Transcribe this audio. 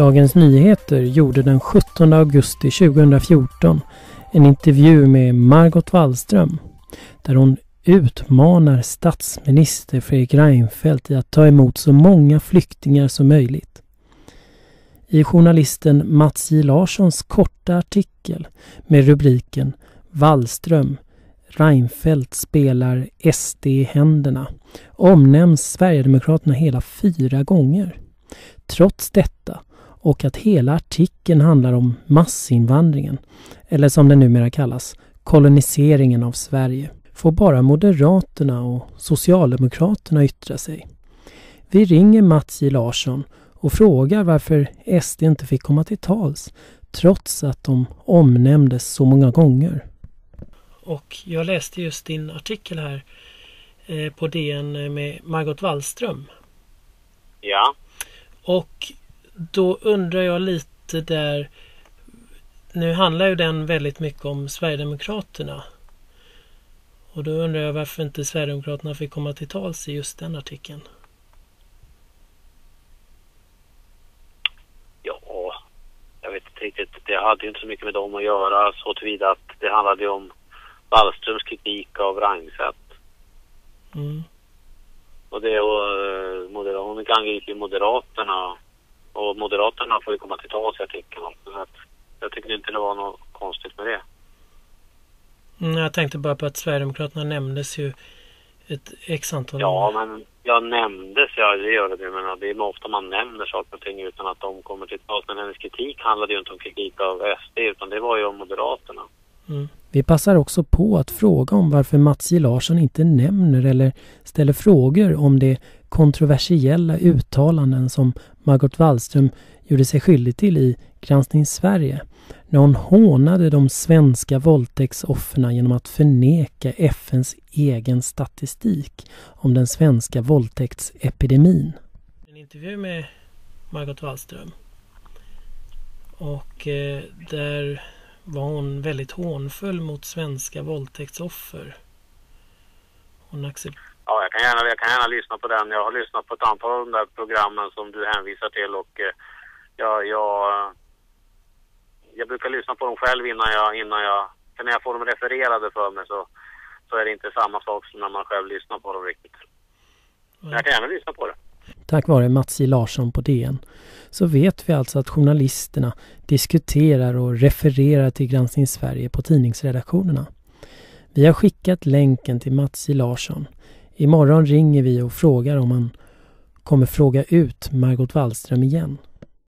Dagens Nyheter gjorde den 17 augusti 2014 en intervju med Margot Wallström där hon utmanar statsminister Fredrik Reinfeldt i att ta emot så många flyktingar som möjligt. I journalisten Mats J Larssons korta artikel med rubriken Wallström Reinfeldt spelar SD i händerna omnämns Sverigedemokraterna hela fyra gånger. Trots detta och att hela artikeln handlar om massinvandringen, eller som den numera kallas, koloniseringen av Sverige, får bara Moderaterna och Socialdemokraterna yttra sig. Vi ringer Mats J Larsson och frågar varför SD inte fick komma till tals trots att de omnämndes så många gånger. Och jag läste just din artikel här eh, på DN med Margot Wallström. Ja. Och då undrar jag lite där. Nu handlar ju den väldigt mycket om Sverigedemokraterna. Och då undrar jag varför inte Sverigedemokraterna fick komma till tals i just den artikeln. Ja, jag vet inte riktigt. Det hade ju inte så mycket med dem att göra så tillvida att det handlade om Wallströms kritik av Rangsätt. Mm. Och det och eh, moder- hon angriper Moderaterna och Moderaterna får ju komma till tals i artikeln också. Så jag tycker inte det var något konstigt med det. Mm, jag tänkte bara på att Sverigedemokraterna nämndes ju ett x antal Ja, men jag nämndes, ja det gör det. Men det är ofta man nämner saker och ting utan att de kommer till tals. Men hennes kritik handlade ju inte om kritik av SD utan det var ju om Moderaterna. Mm. Vi passar också på att fråga om varför Mats J Larsson inte nämner eller ställer frågor om de kontroversiella uttalanden som Margot Wallström gjorde sig skyldig till i Granskning Sverige när hon hånade de svenska våldtäktsoffren genom att förneka FNs egen statistik om den svenska våldtäktsepidemin. En intervju med Margot Wallström och eh, där var hon väldigt hånfull mot svenska våldtäktsoffer. Hon accepterade Ja, jag kan, gärna, jag kan gärna lyssna på den. Jag har lyssnat på ett antal av de där programmen som du hänvisar till och eh, jag, jag, jag brukar lyssna på dem själv innan jag, innan jag, för när jag får dem refererade för mig så, så är det inte samma sak som när man själv lyssnar på dem riktigt. Men jag kan gärna lyssna på det. Tack vare Mats J Larsson på DN så vet vi alltså att journalisterna diskuterar och refererar till Granskning Sverige på tidningsredaktionerna. Vi har skickat länken till Mats J Larsson. Imorgon ringer vi och frågar om han kommer fråga ut Margot Wallström igen.